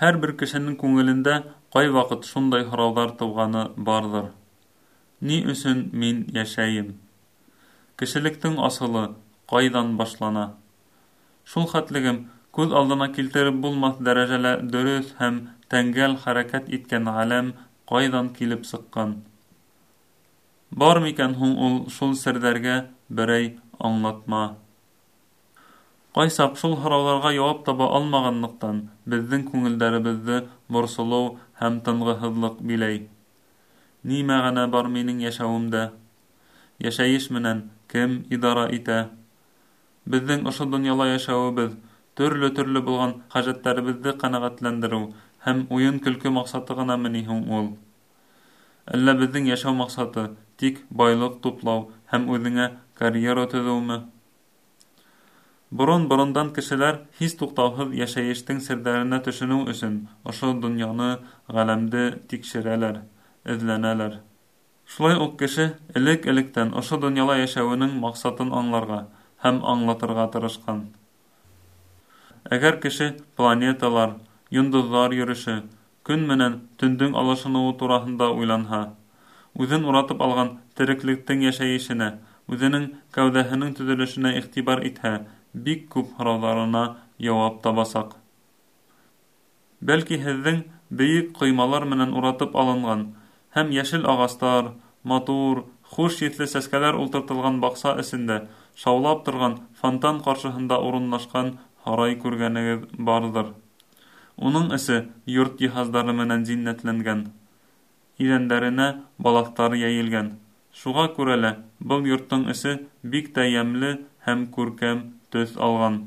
Һәр бер кешенең күңелендә ҡай ваҡыт шундай һорауҙар тыуғаны барҙыр: Ни өсөн мин йәшәйем? Кешелектең асылы ҡайҙан башлана? Шул хәтлегем күҙ алдына килтереп булмаҫ дәрәжәлә дөрөҫ һәм тәңгәл хәрәкәт иткән ғаләм ҡайҙан килеп сыҡҡан? Бар микән һуң ул шул серҙәргә берәй аңлатма? Ҡай шул һорауҙарға яуап таба алмағанлыҡтан беҙҙең күңелдәребеҙҙе борсолоу һәм тынғыһыҙлыҡ биләй. Ни мәғәнә бар минең йәшәүемдә? Йәшәйеш менән кем идара итә? Беҙҙең ошо донъяла йәшәүебеҙ төрлө-төрлө булған хәжәттәребеҙҙе ҡәнәғәтләндереү һәм уйын-көлкө маҡсаты ғынамы ни һуң ул? Әллә беҙҙең йәшәү маҡсаты тик байлыҡ туплау һәм үҙеңә карьера төҙөүме? Борон-борондан кешеләр һис туҡтауһыҙ йәшәйештең серҙәренә төшөнөү өсөн ошо донъяны, ғаләмде тикшерәләр, эҙләнәләр. Шулай уҡ кеше элек-электән ошо донъяла йәшәүенең маҡсатын аңларға һәм аңлатырға тырышҡан. Әгәр кеше планеталар, йондоҙҙар йөрөшө, көн менән төндөң алышыныуы тураһында уйланһа, үҙен уратып алған тереклектең йәшәйешенә, үҙенең кәүҙәһенең төҙөлөшөнә иғтибар итһә, бик күп һорауҙарына яуап табасаҡ. Бәлки һеҙҙең бейек ҡоймалар менән уратып алынған һәм йәшел ағастар, матур, хуш еҫле сәскәләр ултыртылған баҡса эсендә шаулап торған фонтан ҡаршыһында урынлашҡан һарай күргәнегеҙ барҙыр. Уның эсе йорт йыһаздары менән зиннәтләнгән. Иҙәндәренә балаҫтар йәйелгән. Шуға күрә лә был йорттоң эсе бик тә йәмле һәм күркәм төҫ алған.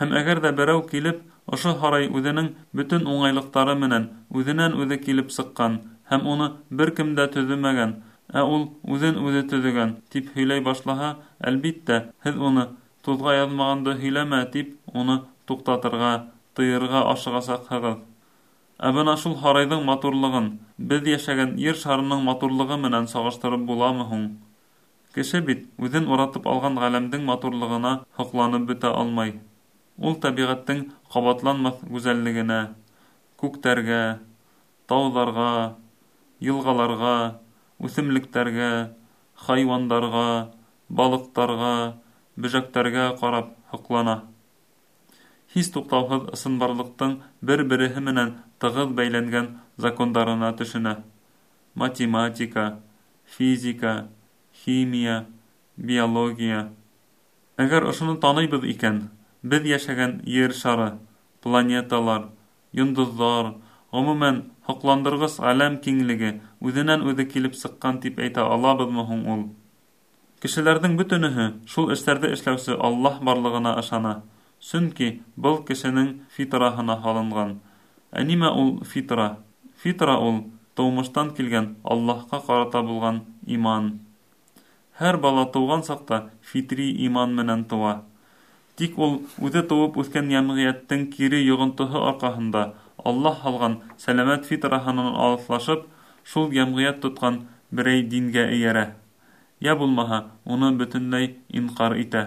Һәм әгәр ҙә берәү килеп, ошо һарай үҙенең бөтөн уңайлыҡтары менән үҙенән-үҙе килеп сыҡҡан һәм уны бер кем дә төҙөмәгән, ә ул үҙен-үҙе төҙөгән, тип һөйләй башлаһа, әлбиттә, һеҙ уны туҙға яҙмағанды һөйләмә тип уны туҡтатырға, тыйырға ашығасаҡһығыҙ. Ә бына шул һарайҙың матурлығын беҙ йәшәгән Ер шарының матурлығы менән сағыштырып буламы һуң? Кеше бит үҙен уратып алған ғаләмдең матурлығына һоҡланып бөтә алмай. Ул тәбиғәттең ҡабатланмаҫ гүзәллегенә, күктәргә, тауҙарға, йылғаларға, үҫемлектәргә, хайуандарға, балыҡтарға, бөжәктәргә ҡарап һоҡлана. Һис туҡтауһыҙ ысынбарлыҡтың бер-береһе менән тығыҙ бәйләнгән закондарына төшөнә. Математика, физика, химия, биология. Әгәр ошоно таныйбыҙ икән, беҙ йәшәгән Ер шары, планеталар, йондоҙҙар, ғөмүмән, һоҡландырғыс ғаләм киңлеге үҙенән-үҙе килеп сыҡҡан тип әйтә алабыҙмы һуң ул? Кешеләрҙең бөтөнөһө шул эштәрҙе эшләүсе Аллаһ барлығына ышана, сөнки был кешенең фитраһына һалынған. Ә нимә ул фитра? Фитра ул тыумыштан килгән Аллаһҡа ҡарата булған иман. Һәр бала тыуған саҡта фитри иман менән тыуа. Тик ул үҙе тыуып үҫкән йәмғиәттең кире йоғонтоһо арҡаһында Аллаһ һалған сәләмәт фитраһынан алыҫлашып, шул йәмғиәт тотҡан берәй дингә эйәрә. Йә булмаһа, уны бөтөнләй инҡар итә.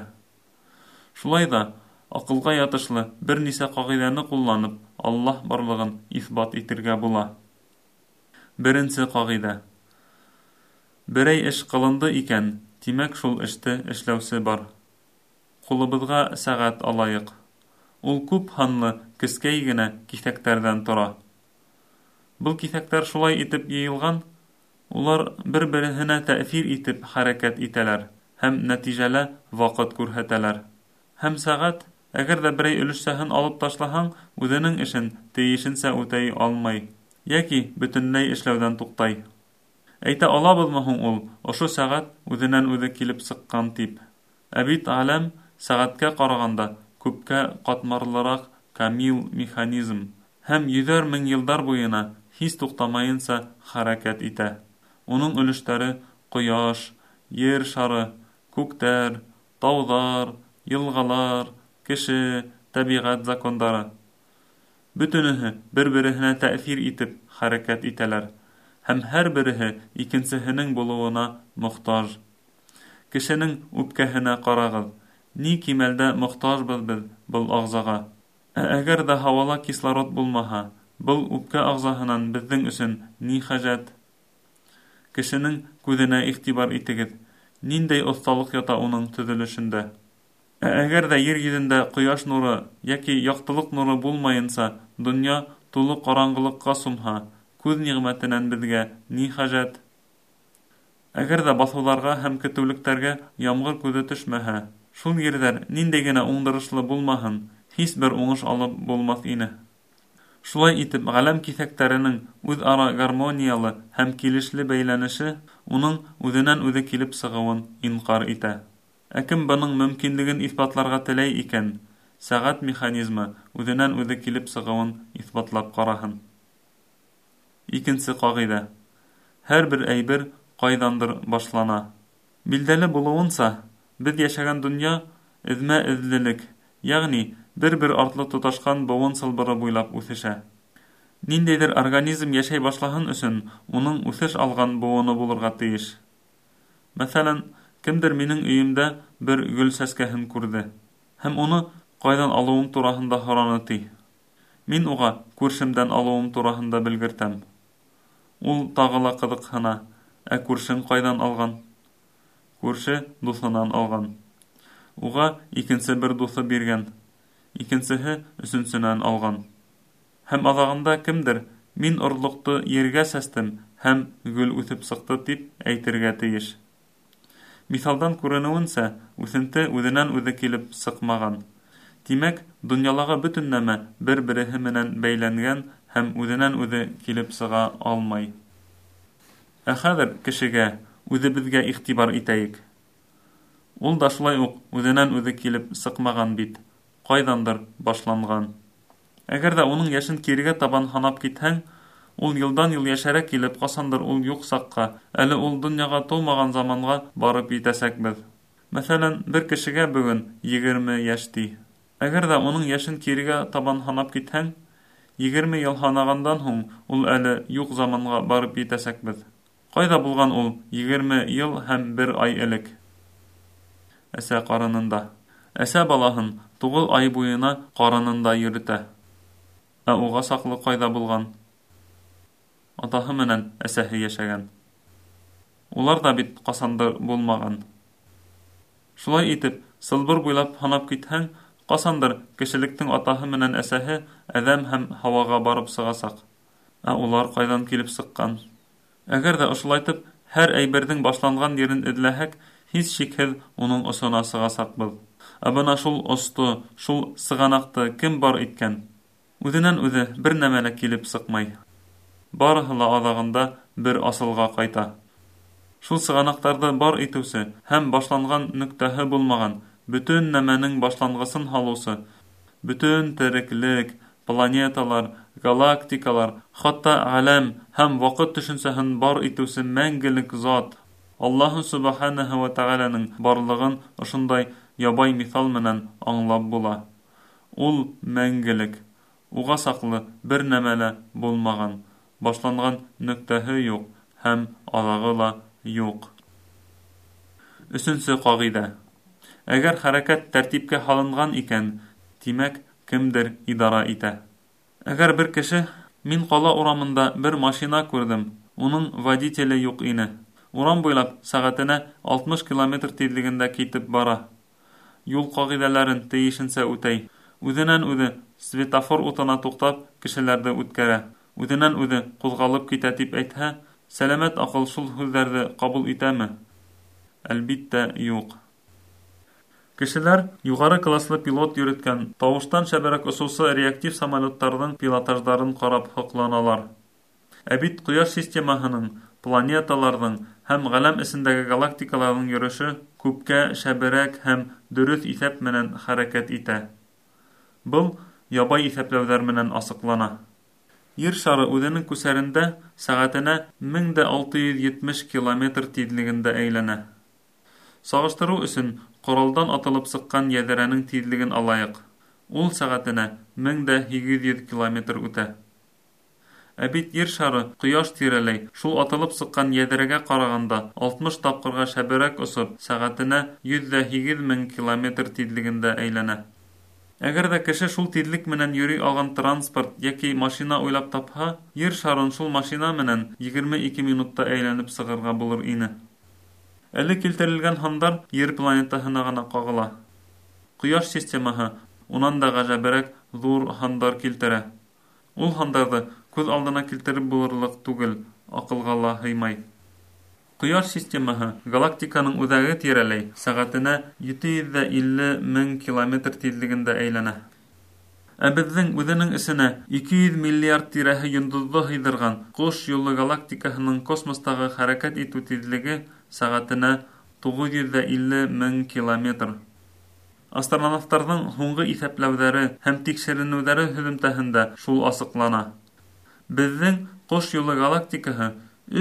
Шулай ҙа аҡылға ятышлы бер нисә ҡағиҙәне ҡулланып, Аллаһ барлығын иҫбат итергә була. Беренсе ҡағиҙә Берәй эш ҡылынды икән, тимәк шул эште эшләүсе бар. Ҡулыбыҙға сәғәт алайыҡ. Ул күп һанлы кескәй генә киҫәктәрҙән тора. Был киҫәктәр шулай итеп йыйылған, улар бер-береһенә тәьҫир итеп хәрәкәт итәләр һәм нәтижәлә ваҡыт күрһәтәләр. Һәм сәғәт, әгәр ҙә берәй өлөшсәһен алып ташлаһаң, үҙенең эшен тейешенсә үтәй алмай, йәки бөтөнләй эшләүҙән туҡтай. Әйтә алабыҙмы һуң ул ошо сәғәт үҙенән-үҙе килеп сыҡҡан тип? Ә бит ғаләм сәғәткә ҡарағанда күпкә ҡатмарлыраҡ камил механизм һәм йөҙәр мең йылдар буйына һис туҡтамайынса хәрәкәт итә. Уның өлөштәре — ҡояш, ер шары, күктәр, тауҙар, йылғалар, кеше, тәбиғәт закондары. Бөтөнөһө бер-береһенә тәьҫир итеп хәрәкәт итәләр һәм һәр береһе икенсеһенең булыуына мохтаж. Кешенең үпкәһенә ҡарағыҙ. Ни кимәлдә мохтажбыҙ беҙ был ағзаға. Ә әгәр ҙә һауала кислород булмаһа, Был үпкә ағзаһынан беҙҙең өсөн ни хәжәт? Кешенең күҙенә иғтибар итегеҙ. Ниндәй оҫталыҡ ята уның төҙөлөшөндә? Ә әгәр ҙә ер йөҙөндә ҡояш нуры йәки яҡтылыҡ нуры булмайынса, донъя тулы ҡараңғылыҡҡа сумһа, күҙ ниғмәтенән беҙгә ни хәжәт? Әгәр ҙә баҫыуҙарға һәм көтөүлектәргә ямғыр күҙе төшмәһә, шул ерҙәр ниндәй генә уңдырышлы булмаһын, һис бер уңыш алып булмаҫ ине. Шулай итеп, ғаләм киҫәктәренең үҙ-ара гармониялы һәм килешле бәйләнеше уның үҙенән-үҙе килеп сығыуын инҡар итә. Ә кем бының мөмкинлеген иҫбатларға теләй икән, сәғәт механизмы үҙенән-үҙе килеп сығыуын иҫбатлап ҡараһын. Икенсе ҡағиҙә. Һәр бер әйбер ҡайҙандыр башлана. Билдәле булыуынса, беҙ йәшәгән донъя эҙмә-эҙлелек, йәғни бер-бер артлы тоташҡан быуын сылбыры буйлап үҫешә. Ниндәйҙер организм йәшәй башлаһын өсөн уның үҫеш алған быуыны булырға тейеш. Мәҫәлән, кемдер минең өйөмдә бер гөл сәскәһен күрҙе һәм уны ҡайҙан алыуым тураһында һораны ти. Мин уға күршемдән алыуым тураһында белгертәм. Ул тағы ла ҡыҙыҡһына, ә күршең ҡайҙан алған? Күрше дуҫынан алған. Уға икенсе бер дуҫы биргән икенсеһе өсөнсөнән алған. Һәм аҙағында кемдер «мин орлоҡто ергә сәстем һәм гөл үҫеп сыҡты» тип әйтергә тейеш. Миҫалдан күренеүенсә, үҫенте үҙенән-үҙе килеп сыҡмаған. Тимәк, донъялағы бөтөн нәмә бер-береһе менән бәйләнгән һәм үҙенән-үҙе килеп сыға алмай. Ә хәҙер кешегә, үҙебеҙгә иғтибар итәйек. Ул да шулай уҡ үҙенән-үҙе килеп сыҡмаған бит ҡайҙандыр башланған. Әгәр ҙә уның йәшен кирегә табан һанап китһәң, ул йылдан-йыл йәшәрә килеп, ҡасандыр ул юҡ саҡҡа, әле ул донъяға тыумаған заманға барып етәсәкбеҙ. Мәҫәлән, бер кешегә бөгөн егерме йәш ти. Әгәр ҙә уның йәшен кирегә табан һанап китһәң, егерме йыл һанағандан һуң ул әле юҡ заманға барып етәсәкбеҙ. Ҡайҙа булған ул егерме йыл һәм бер ай элек? Әсә ҡарынында. Әсә балаһын туғыҙ ай буйына ҡарынында йөрөтә. Ә уға саҡлы ҡайҙа булған? Атаһы менән әсәһе йәшәгән. Улар ҙа бит ҡасандыр булмаған. Шулай итеп, сылбыр буйлап һанап китһәң, ҡасандыр кешелектең атаһы менән әсәһе әҙәм һәм һауаға барып сығасаҡ. Ә улар ҡайҙан килеп сыҡҡан? Әгәр ҙә ошолайтып һәр әйберҙең башланған ерен эҙләһәк, һис шикһеҙ уның осона сығасаҡбыҙ. Ә бына шул осто, шул сығанаҡты кем бар иткән? Үҙенән-үҙе бер нәмә лә килеп сыҡмай. Барыһы ла аҙағында бер асылға ҡайта. Шул сығанаҡтарҙы бар итеүсе һәм башланған нөктәһе булмаған, бөтөн нәмәнең башланғысын һалыусы, бөтөн тереклек, планеталар, галактикалар, хатта ғаләм һәм ваҡыт төшөнсәһен бар итеүсе мәңгелек зат, Аллаһу Субханаһу ва Тәғәләнең барлығын ошондай ябай миҫал менән аңлап була. Ул мәңгелек, уға саҡлы бер нәмә лә булмаған, башланған нөктәһе юҡ һәм аҙағы ла юҡ. Өсөнсө ҡағиҙә. Әгәр хәрәкәт тәртипкә һалынған икән, тимәк, кемдер идара итә. Әгәр бер кеше, мин ҡала урамында бер машина күрҙем, уның водителе юҡ ине. Урам буйлап сәғәтенә 60 км тиҙлегендә китеп бара юл ҡағиҙәләрен тейешенсә үтәй. Үҙенән-үҙе светофор утына туҡтап, кешеләрҙе үткәрә. Үҙенән-үҙе ҡуҙғалып китә тип әйтһә, сәләмәт аҡыл шул һүҙҙәрҙе ҡабул итәме? Әлбиттә, юҡ. Кешеләр юғары класслы пилот йөрөткән тауыштан шәберәк осоусы реактив самолеттарҙың пилотаждарын ҡарап һоҡланалар. Ә бит ҡояш системаһының, планеталарҙың һәм ғаләм эсендәге галактикаларҙың йөрөшө күпкә шәберәк һәм дөрөҫ иҫәп менән хәрәкәт итә. Был ябай иҫәпләүҙәр менән асыҡлана. Ер шары үҙенең күсәрендә сәғәтенә 1670 км тиҙлегендә әйләнә. Сағыштырыу өсөн ҡоралдан атылып сыҡҡан йәҙрәнең тиҙлеген алайыҡ. Ул сәғәтенә 1800 км үтә. Ә бит Ер шары ҡояш тирәләй, шул атылып сыҡҡан йәҙрәгә ҡарағанда 60 тапҡырға шәберәк осоп, сәғәтенә 108 мең километр тиҙлегендә әйләнә. Әгәр ҙә кеше шул тиҙлек менән йөрөй алған транспорт йәки машина уйлап тапһа, Ер шарын шул машина менән 22 минутта әйләнеп сығырға булыр ине. Әле килтерелгән һандар Ер планетаһына ғына ҡағыла. Ҡояш системаһы унан да ғәжәберәк ҙур һандар килтерә. Ул һандарҙы күҙ алдына килтереп булырлыҡ түгел, аҡылға ла һыймай. Ҡояш системаһы галактиканың үҙәге тирәләй сәғәтенә 750 мең километр тиҙлегендә әйләнә. Ә беҙҙең үҙенең эсенә 200 миллиард тирәһе йондоҙҙо һыйҙырған ҡош юлы галактикаһының космостағы хәрәкәт итеү тиҙлеге сәғәтенә 950 мең километр. Астронавтарҙың һуңғы иҫәпләүҙәре һәм тикшеренеүҙәре һөҙөмтәһендә шул асыҡлана. Беҙҙең ҡош юлы галактикаһы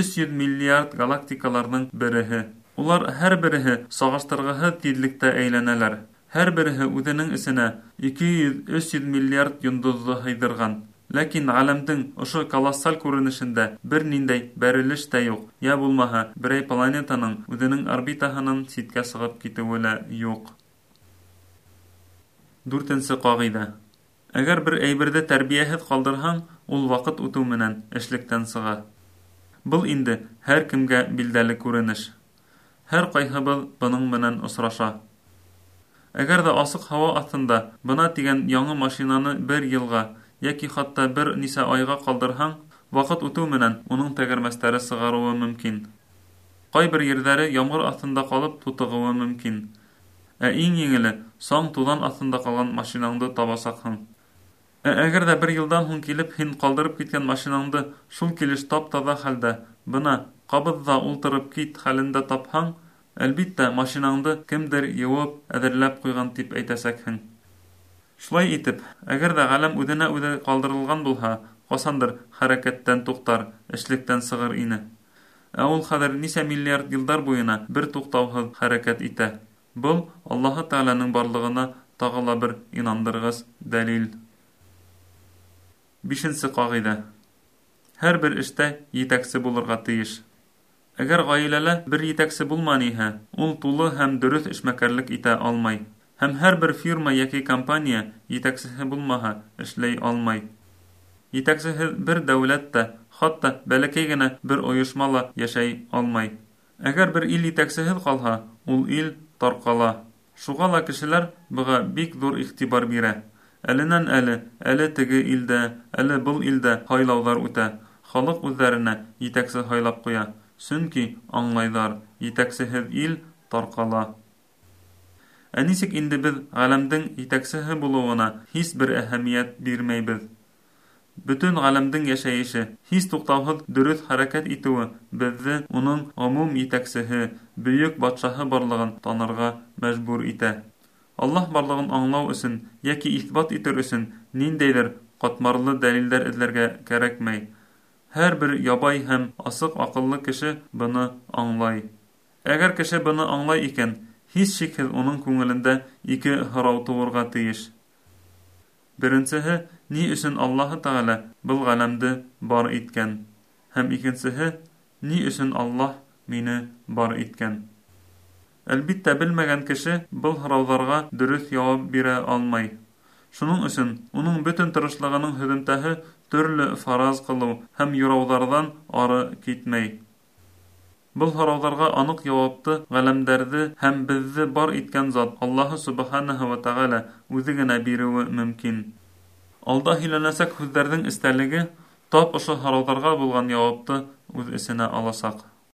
300 миллиард галактикаларҙың береһе. Улар һәр береһе сағыштырғыһыҙ тиҙлектә әйләнәләр. Һәр береһе үҙенең эсенә 200-300 миллиард йондоҙҙо һыйҙырған. Ләкин ғаләмдең ошо колоссаль күренешендә бер ниндәй бәрелеш тә юҡ, йә булмаһа, берәй планетаның үҙенең орбитаһынан ситкә сығып китеүе лә юҡ. Дүртенсе ҡағиҙә. Әгәр бер әйберҙе тәрбиәһеҙ ҡалдырһаң, ул ваҡыт үтеү менән эшлектән сыға. Был инде һәр кемгә билдәле күренеш. Һәр ҡайһыбыҙ бының менән осраша. Әгәр ҙә асыҡ һауа аҫтында бына тигән яңы машинаны бер йылға йәки хатта бер нисә айға ҡалдырһаң, ваҡыт үтеү менән уның тәгәрмәстәре сығарыуы мөмкин. Ҡайбер ерҙәре ямғыр аҫтында ҡалып тутығыуы мөмкин. Ә иң еңеле саң туҙан аҫтында ҡалған машинаңды табасаҡһың. Ә әгәр ҙә бер йылдан һуң килеп һин ҡалдырып киткән машинаңды шул килеш тап-таҙа хәлдә, бына ҡабыҙҙа ултырып кит хәлендә тапһаң, әлбиттә, машинаңды кемдер йыуып, әҙерләп ҡуйған тип әйтәсәкһең. Шулай итеп, әгәр ҙә ғаләм үҙенә үҙе ҡалдырылған булһа, ҡасандыр хәрәкәттән туҡтар, эшлектән сығыр ине. Ә ул хәҙер нисә миллиард йылдар буйына бер туҡтауһыҙ хәрәкәт итә. Был Аллаһы Тәғәләнең барлығына тағы ла бер инандырғыс дәлил. Бишенсе ҡағиҙә. Һәр бер эштә етәксе булырға тейеш. Әгәр ғаиләлә бер етәксе булманы иһә, ул тулы һәм дөрөҫ эшмәкәрлек итә алмай. Һәм һәр бер фирма йәки компания етәксеһе булмаһа, эшләй алмай. Етәксеһеҙ бер дәүләт тә, хатта бәләкәй генә бер ойошма ла йәшәй алмай. Әгәр бер ил етәксеһеҙ ҡалһа, ул ил тарҡала. Шуға ла кешеләр быға бик ҙур иғтибар бирә. Әленән-әле, әле теге илдә, әле был илдә һайлауҙар үтә. Халыҡ үҙҙәренә етәксе һайлап ҡуя. Сөнки аңлайҙар, етәксеһеҙ ил тарҡала. Ә нисек инде беҙ ғаләмдең етәксеһе булыуына һис бер әһәмиәт бирмәйбеҙ? Бөтөн ғаләмдең йәшәйеше, һис туҡтауһыҙ дөрөҫ хәрәкәт итеүе беҙҙе уның ғөмүм етәксеһе, бөйөк батшаһы барлығын танырға мәжбүр итә. Аллаһ барлығын аңлау өсөн йәки иҫбат итер өсөн ниндәйҙер ҡатмарлы дәлилдәр эҙләргә кәрәкмәй. Һәр бер ябай һәм асыҡ аҡыллы кеше быны аңлай. Әгәр кеше быны аңлай икән, һис шикһеҙ уның күңелендә ике һорау тыуырға тейеш. Беренсеһе, ни өсөн Аллаһы Тәғәлә был ғаләмде бар иткән? Һәм икенсеһе, ни өсөн Аллаһ мине бар иткән? Әлбиттә, белмәгән кеше был һорауҙарға дөрөҫ яуап бирә алмай. Шуның өсөн уның бөтөн тырышлығының һөҙөмтәһе төрлө фараз ҡылыу һәм юрауҙарҙан ары китмәй. Был һорауҙарға аныҡ яуапты ғаләмдәрҙе һәм беҙҙе бар иткән зат Аллаһы Субханаһу ва Тәғәлә үҙе генә биреүе мөмкин. Алда һөйләнәсәк һүҙҙәрҙең эстәлеге тап ошо һорауҙарға булған яуапты үҙ эсенә аласаҡ.